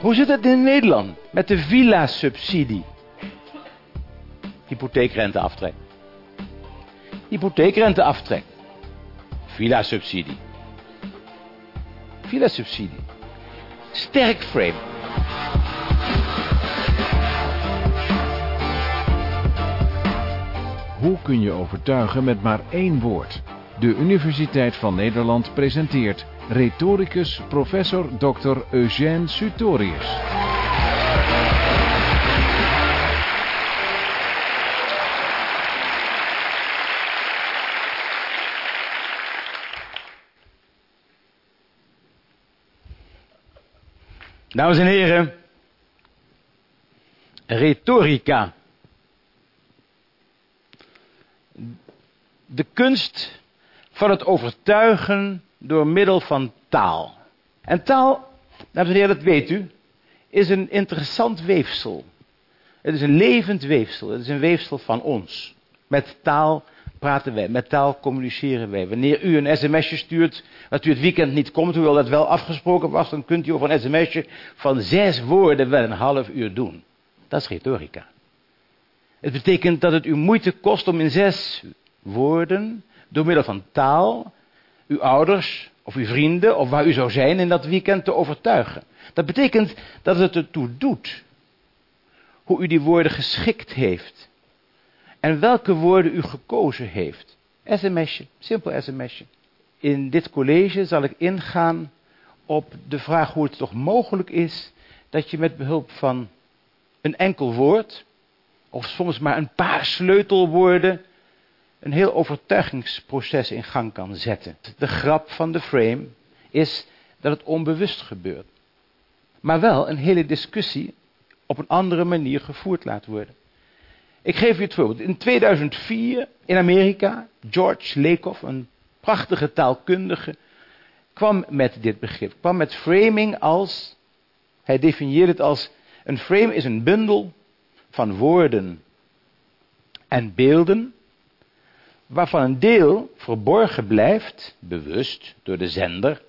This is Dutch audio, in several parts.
Hoe zit het in Nederland met de villa-subsidie? Hypotheekrenteaftrek. Hypotheekrenteaftrek. Villa-subsidie. Villa-subsidie. Sterk frame. Hoe kun je overtuigen met maar één woord? De Universiteit van Nederland presenteert retoricus professor Dr. Eugène Sutorius. Dames en heren, retorica. De kunst van het overtuigen door middel van taal. En taal, dames en heren, dat weet u, is een interessant weefsel. Het is een levend weefsel. Het is een weefsel van ons. Met taal praten wij, met taal communiceren wij. Wanneer u een sms'je stuurt, dat u het weekend niet komt, hoewel dat wel afgesproken was, dan kunt u over een sms'je van zes woorden wel een half uur doen. Dat is retorica. Het betekent dat het u moeite kost om in zes woorden, door middel van taal, uw ouders of uw vrienden of waar u zou zijn in dat weekend te overtuigen. Dat betekent dat het ertoe doet hoe u die woorden geschikt heeft en welke woorden u gekozen heeft. SMS'je, simpel sms'je. In dit college zal ik ingaan op de vraag hoe het toch mogelijk is dat je met behulp van een enkel woord, of soms maar een paar sleutelwoorden, een heel overtuigingsproces in gang kan zetten. De grap van de frame is dat het onbewust gebeurt. Maar wel een hele discussie op een andere manier gevoerd laat worden. Ik geef u het voorbeeld. In 2004 in Amerika, George Lakoff, een prachtige taalkundige, kwam met dit begrip. Kwam met framing als, hij definieert het als, een frame is een bundel van woorden en beelden, waarvan een deel verborgen blijft, bewust door de zender,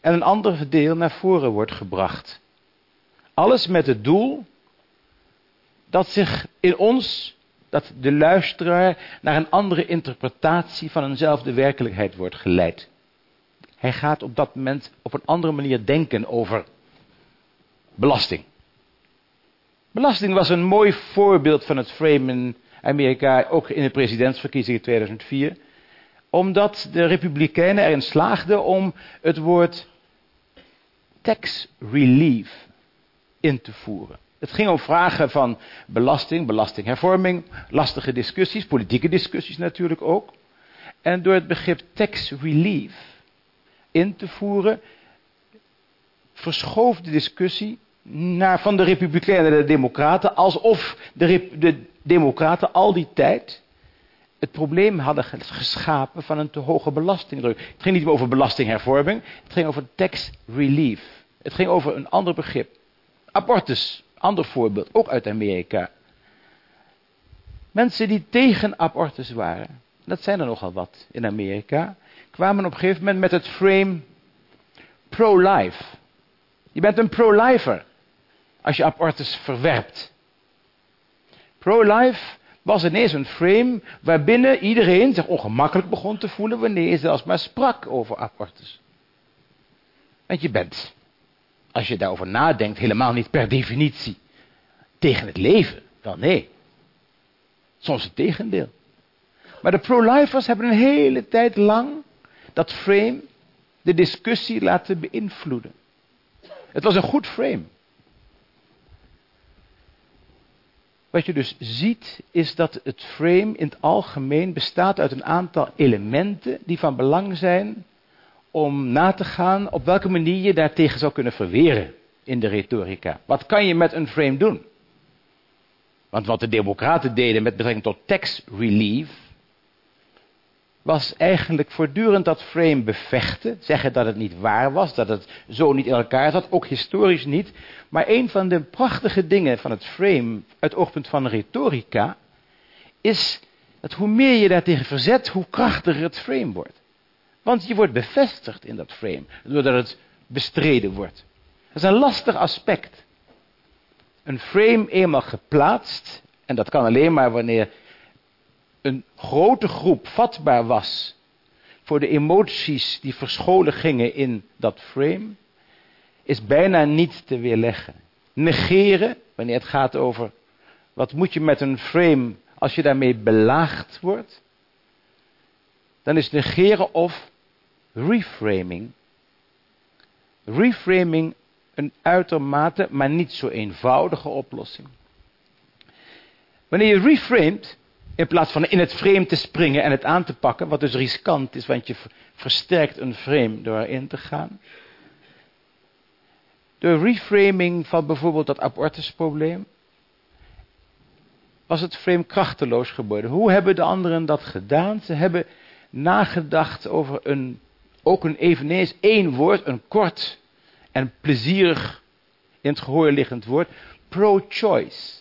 en een ander deel naar voren wordt gebracht. Alles met het doel dat zich in ons, dat de luisteraar naar een andere interpretatie van eenzelfde werkelijkheid wordt geleid. Hij gaat op dat moment op een andere manier denken over belasting. Belasting was een mooi voorbeeld van het frame in Amerika, ook in de presidentsverkiezingen 2004. Omdat de Republikeinen erin slaagden om het woord tax relief in te voeren. Het ging om vragen van belasting, belastinghervorming, lastige discussies, politieke discussies natuurlijk ook. En door het begrip tax relief in te voeren, verschoof de discussie naar, van de Republikeinen naar de Democraten, alsof de, de Democraten al die tijd het probleem hadden geschapen van een te hoge belastingdruk. Het ging niet over belastinghervorming, het ging over tax relief. Het ging over een ander begrip. Abortus, ander voorbeeld, ook uit Amerika. Mensen die tegen abortus waren, dat zijn er nogal wat in Amerika, kwamen op een gegeven moment met het frame pro-life. Je bent een pro-lifer als je abortus verwerpt. Pro-life was ineens een frame waarbinnen iedereen zich ongemakkelijk begon te voelen wanneer je zelfs maar sprak over abortus. Want je bent, als je daarover nadenkt, helemaal niet per definitie tegen het leven. Wel nee, soms het tegendeel. Maar de pro-lifers hebben een hele tijd lang dat frame de discussie laten beïnvloeden. Het was een goed frame. Wat je dus ziet is dat het frame in het algemeen bestaat uit een aantal elementen die van belang zijn om na te gaan op welke manier je daartegen zou kunnen verweren in de retorica. Wat kan je met een frame doen? Want wat de democraten deden met betrekking tot tax relief, was eigenlijk voortdurend dat frame bevechten. Zeggen dat het niet waar was, dat het zo niet in elkaar zat, ook historisch niet. Maar een van de prachtige dingen van het frame, uit oogpunt van retorica, is dat hoe meer je daartegen verzet, hoe krachtiger het frame wordt. Want je wordt bevestigd in dat frame, doordat het bestreden wordt. Dat is een lastig aspect. een frame eenmaal geplaatst, en dat kan alleen maar wanneer een grote groep vatbaar was voor de emoties die verscholen gingen in dat frame, is bijna niet te weerleggen. Negeren, wanneer het gaat over wat moet je met een frame als je daarmee belaagd wordt, dan is negeren of reframing. Reframing een uitermate, maar niet zo eenvoudige oplossing. Wanneer je reframed, in plaats van in het frame te springen en het aan te pakken, wat dus riskant is, want je versterkt een frame door erin te gaan. De reframing van bijvoorbeeld dat abortusprobleem, was het frame krachteloos geworden. Hoe hebben de anderen dat gedaan? Ze hebben nagedacht over een, ook een eveneens één woord, een kort en plezierig in het gehoor liggend woord, pro-choice.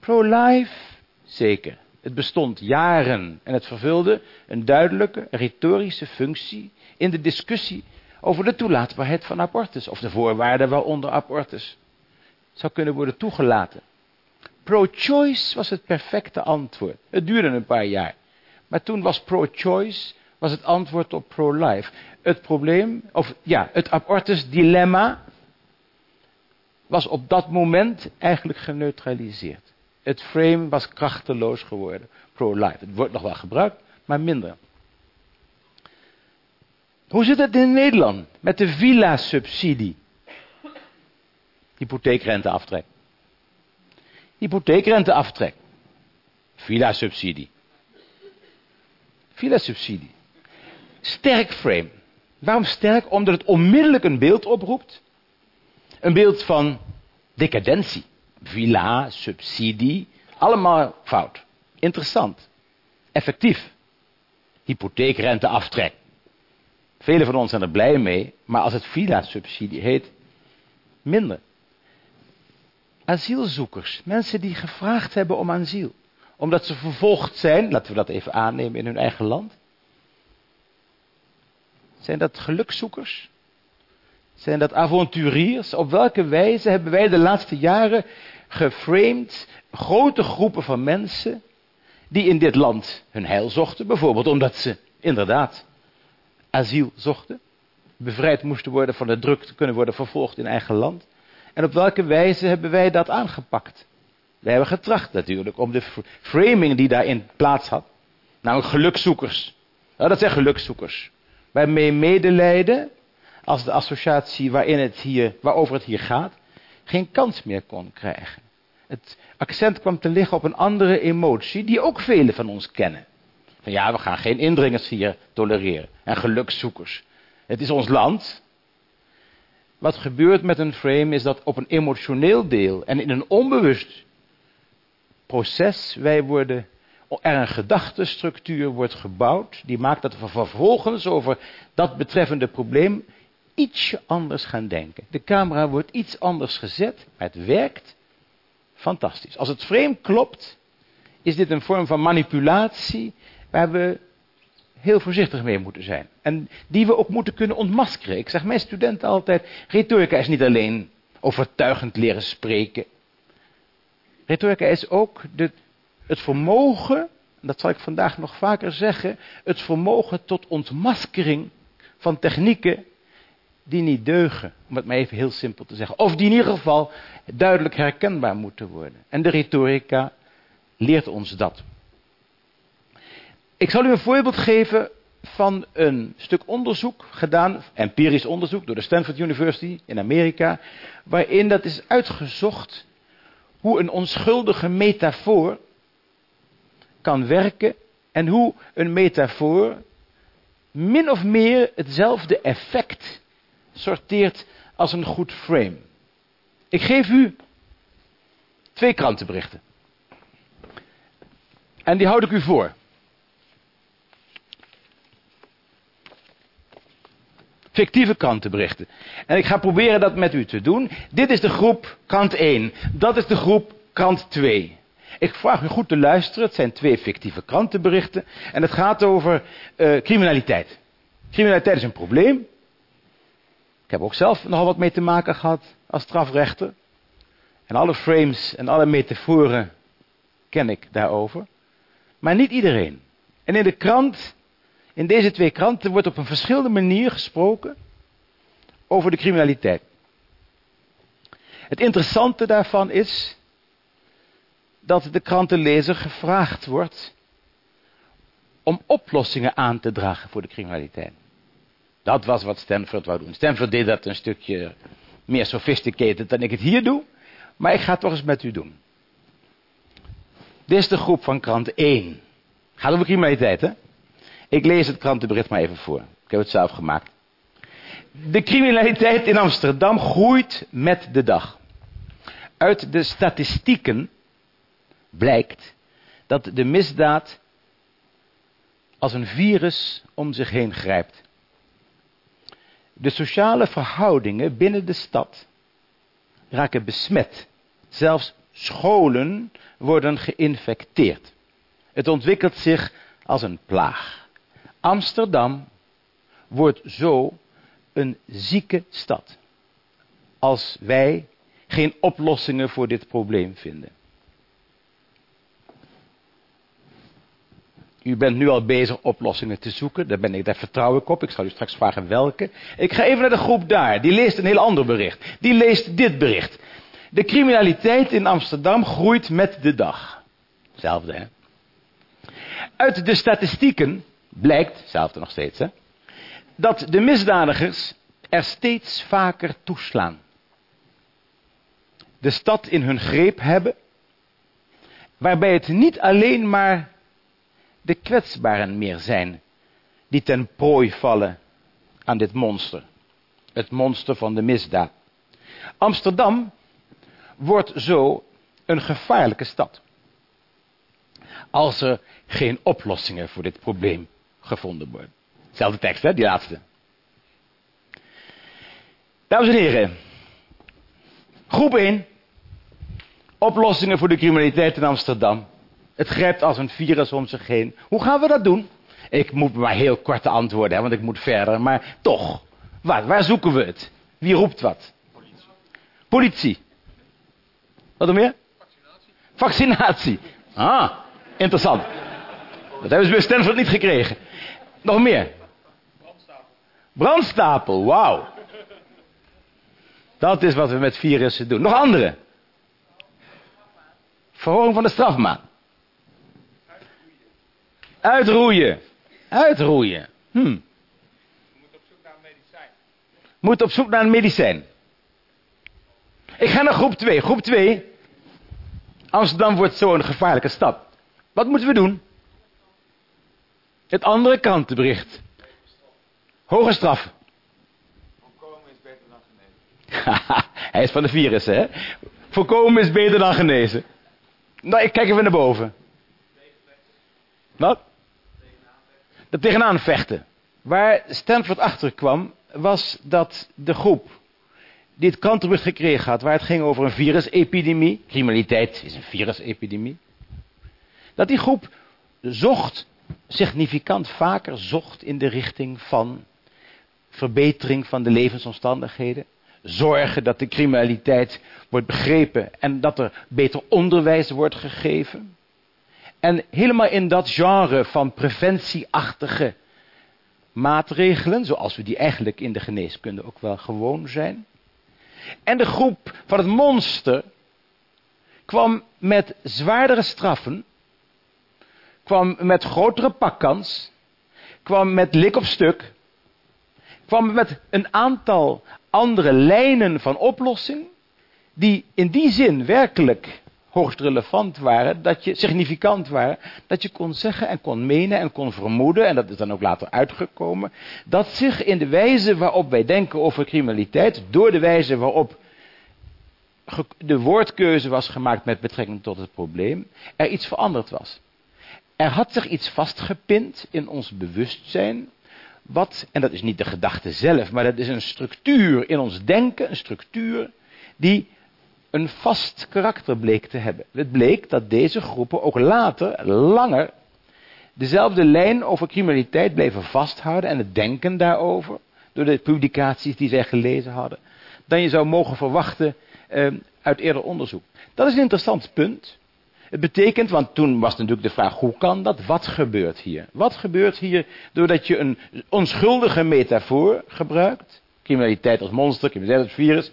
Pro-life, zeker. Het bestond jaren en het vervulde een duidelijke retorische functie in de discussie over de toelaatbaarheid van abortus of de voorwaarden waaronder abortus zou kunnen worden toegelaten. Pro-choice was het perfecte antwoord. Het duurde een paar jaar. Maar toen was pro-choice was het antwoord op pro-life. Het probleem, of ja, het abortus-dilemma was op dat moment eigenlijk geneutraliseerd. Het frame was krachteloos geworden. Pro-life. Het wordt nog wel gebruikt, maar minder. Hoe zit het in Nederland met de villa-subsidie? Hypotheekrenteaftrek. Hypotheekrenteaftrek. Villa-subsidie. Villa-subsidie. Sterk frame. Waarom sterk? Omdat het onmiddellijk een beeld oproept. Een beeld van decadentie. Villa, subsidie, allemaal fout. Interessant. Effectief. Hypotheekrenteaftrek. Velen van ons zijn er blij mee, maar als het villa-subsidie heet, minder asielzoekers. Mensen die gevraagd hebben om asiel. Omdat ze vervolgd zijn, laten we dat even aannemen in hun eigen land. Zijn dat gelukzoekers? Zijn dat avonturiers? Op welke wijze hebben wij de laatste jaren geframed grote groepen van mensen die in dit land hun heil zochten? Bijvoorbeeld omdat ze inderdaad asiel zochten, bevrijd moesten worden van de druk te kunnen worden vervolgd in eigen land. En op welke wijze hebben wij dat aangepakt? Wij hebben getracht natuurlijk om de framing die daarin plaats had. Namelijk gelukzoekers. Nou, dat zijn gelukzoekers. Waarmee medelijden, als de associatie waarin het hier, waarover het hier gaat, geen kans meer kon krijgen. Het accent kwam te liggen op een andere emotie die ook velen van ons kennen. Van ja, we gaan geen indringers hier tolereren en gelukzoekers. Het is ons land, wat gebeurt met een frame is dat op een emotioneel deel en in een onbewust proces wij worden, er een gedachtenstructuur wordt gebouwd die maakt dat we vervolgens over dat betreffende probleem ietsje anders gaan denken. De camera wordt iets anders gezet, maar het werkt fantastisch. Als het frame klopt, is dit een vorm van manipulatie waar we heel voorzichtig mee moeten zijn. En die we ook moeten kunnen ontmaskeren. Ik zeg mijn studenten altijd, retorica is niet alleen overtuigend leren spreken. Retorica is ook de, het vermogen, dat zal ik vandaag nog vaker zeggen, het vermogen tot ontmaskering van technieken die niet deugen, om het maar even heel simpel te zeggen. Of die in ieder geval duidelijk herkenbaar moeten worden. En de retorica leert ons dat. Ik zal u een voorbeeld geven van een stuk onderzoek gedaan, empirisch onderzoek door de Stanford University in Amerika, waarin dat is uitgezocht hoe een onschuldige metafoor kan werken en hoe een metafoor min of meer hetzelfde effect sorteert als een goed frame. Ik geef u twee krantenberichten. En die houd ik u voor. fictieve krantenberichten. En ik ga proberen dat met u te doen. Dit is de groep krant 1. Dat is de groep krant 2. Ik vraag u goed te luisteren. Het zijn twee fictieve krantenberichten. En het gaat over uh, criminaliteit. Criminaliteit is een probleem. Ik heb ook zelf nogal wat mee te maken gehad als strafrechter. En alle frames en alle metaforen ken ik daarover. Maar niet iedereen. En in de krant, in deze twee kranten, wordt op een verschillende manier gesproken over de criminaliteit. Het interessante daarvan is dat de krantenlezer gevraagd wordt om oplossingen aan te dragen voor de criminaliteit. Dat was wat Stanford wou doen. Stanford deed dat een stukje meer sophisticated dan ik het hier doe. Maar ik ga het toch eens met u doen. Dit is de groep van krant 1. Gaat over criminaliteit, hè? Ik lees het krantenbericht maar even voor. Ik heb het zelf gemaakt. De criminaliteit in Amsterdam groeit met de dag. Uit de statistieken blijkt dat de misdaad als een virus om zich heen grijpt. De sociale verhoudingen binnen de stad raken besmet. Zelfs scholen worden geïnfecteerd. Het ontwikkelt zich als een plaag. Amsterdam wordt zo een zieke stad. Als wij geen oplossingen voor dit probleem vinden. U bent nu al bezig oplossingen te zoeken. Daar, ben ik, daar vertrouw ik op. Ik zal u straks vragen welke. Ik ga even naar de groep daar. Die leest een heel ander bericht. Die leest dit bericht. De criminaliteit in Amsterdam groeit met de dag. Hetzelfde, hè? Uit de statistieken blijkt, hetzelfde nog steeds, hè, dat de misdadigers er steeds vaker toeslaan. De stad in hun greep hebben, waarbij het niet alleen maar de kwetsbaren meer zijn die ten prooi vallen aan dit monster. Het monster van de misdaad. Amsterdam wordt zo een gevaarlijke stad. Als er geen oplossingen voor dit probleem gevonden worden. Zelfde tekst, hè, die laatste. Dames en heren. Groep 1. Oplossingen voor de criminaliteit in Amsterdam. Het grijpt als een virus om zich heen. Hoe gaan we dat doen? Ik moet maar heel korte antwoorden, hè, want ik moet verder. Maar toch. Waar, zoeken we het? Wie roept wat? Politie. Politie. Wat nog meer? Vaccinatie. Vaccinatie. Ah, interessant. Dat hebben ze bij Stanford niet gekregen. Nog meer? Brandstapel. Brandstapel, wauw. Dat is wat we met virussen doen. Nog andere? Verhoging van de strafmaat. Uitroeien. Uitroeien. Hm. Moet op zoek naar een medicijn. Moet op zoek naar een medicijn. Ik ga naar groep 2. Groep 2. Amsterdam wordt zo'n gevaarlijke stad. Wat moeten we doen? Het andere krantenbericht. Hoge straf. Voorkomen is beter dan genezen. Hij is van de virus, hè? Voorkomen is beter dan genezen. Nou, ik kijk even naar boven. Wat? Dat tegenaan vechten. Waar Stanford achter kwam, was dat de groep die het krantenbericht gekregen had, waar het ging over een virusepidemie, criminaliteit is een virusepidemie, dat die groep zocht, significant vaker zocht in de richting van verbetering van de levensomstandigheden, zorgen dat de criminaliteit wordt begrepen en dat er beter onderwijs wordt gegeven. En helemaal in dat genre van preventieachtige maatregelen, zoals we die eigenlijk in de geneeskunde ook wel gewoon zijn. En de groep van het monster kwam met zwaardere straffen, kwam met grotere pakkans, kwam met lik op stuk, kwam met een aantal andere lijnen van oplossing, die in die zin werkelijk hoogst relevant waren, dat je significant waren, dat je kon zeggen en kon menen en kon vermoeden, en dat is dan ook later uitgekomen, dat zich in de wijze waarop wij denken over criminaliteit, door de wijze waarop de woordkeuze was gemaakt met betrekking tot het probleem, er iets veranderd was. Er had zich iets vastgepind in ons bewustzijn, wat, en dat is niet de gedachte zelf, maar dat is een structuur in ons denken, een structuur die een vast karakter bleek te hebben. Het bleek dat deze groepen ook later, langer, dezelfde lijn over criminaliteit bleven vasthouden en het denken daarover, door de publicaties die zij gelezen hadden, dan je zou mogen verwachten eh, uit eerder onderzoek. Dat is een interessant punt. Het betekent, want toen was natuurlijk de vraag, hoe kan dat? Wat gebeurt hier? Wat gebeurt hier doordat je een onschuldige metafoor gebruikt? Criminaliteit als monster, criminaliteit als virus.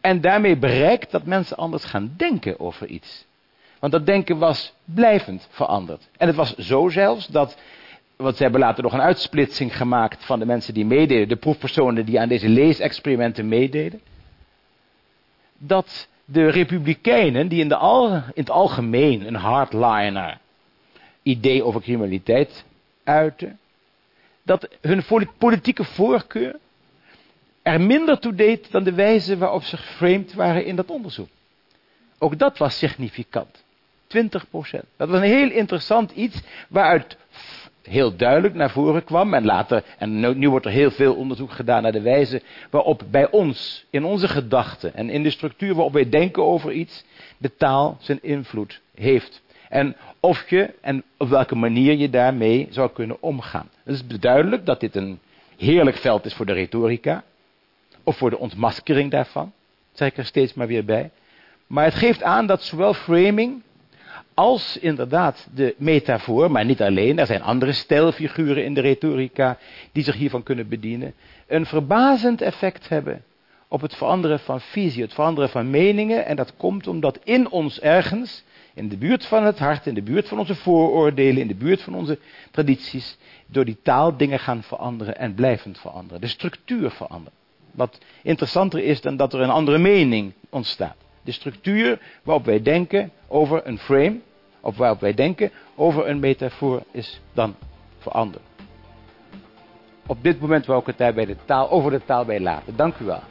En daarmee bereikt dat mensen anders gaan denken over iets. Want dat denken was blijvend veranderd. En het was zo zelfs dat, want ze hebben later nog een uitsplitsing gemaakt van de mensen die meededen, de proefpersonen die aan deze leesexperimenten meededen, dat de republikeinen, die in, de al, in het algemeen een hardliner idee over criminaliteit uiten, dat hun politieke voorkeur er minder toe deed dan de wijze waarop ze geframed waren in dat onderzoek. Ook dat was significant. 20% Dat was een heel interessant iets waaruit heel duidelijk naar voren kwam. En later, en nu, wordt er heel veel onderzoek gedaan naar de wijze waarop bij ons, in onze gedachten en in de structuur waarop wij denken over iets, de taal zijn invloed heeft. En of je en op welke manier je daarmee zou kunnen omgaan. Het is duidelijk dat dit een heerlijk veld is voor de retorica. Of voor de ontmaskering daarvan. zeg ik er steeds maar weer bij. Maar het geeft aan dat zowel framing als inderdaad de metafoor, maar niet alleen, er zijn andere stijlfiguren in de retorica die zich hiervan kunnen bedienen, een verbazend effect hebben op het veranderen van visie, het veranderen van meningen. En dat komt omdat in ons ergens, in de buurt van het hart, in de buurt van onze vooroordelen, in de buurt van onze tradities, door die taal dingen gaan veranderen en blijvend veranderen. De structuur verandert. Wat interessanter is dan dat er een andere mening ontstaat. De structuur waarop wij denken over een frame, of waarop wij denken over een metafoor, is dan veranderd. Op dit moment wil ik het daar bij de taal, over de taal bij laten. Dank u wel.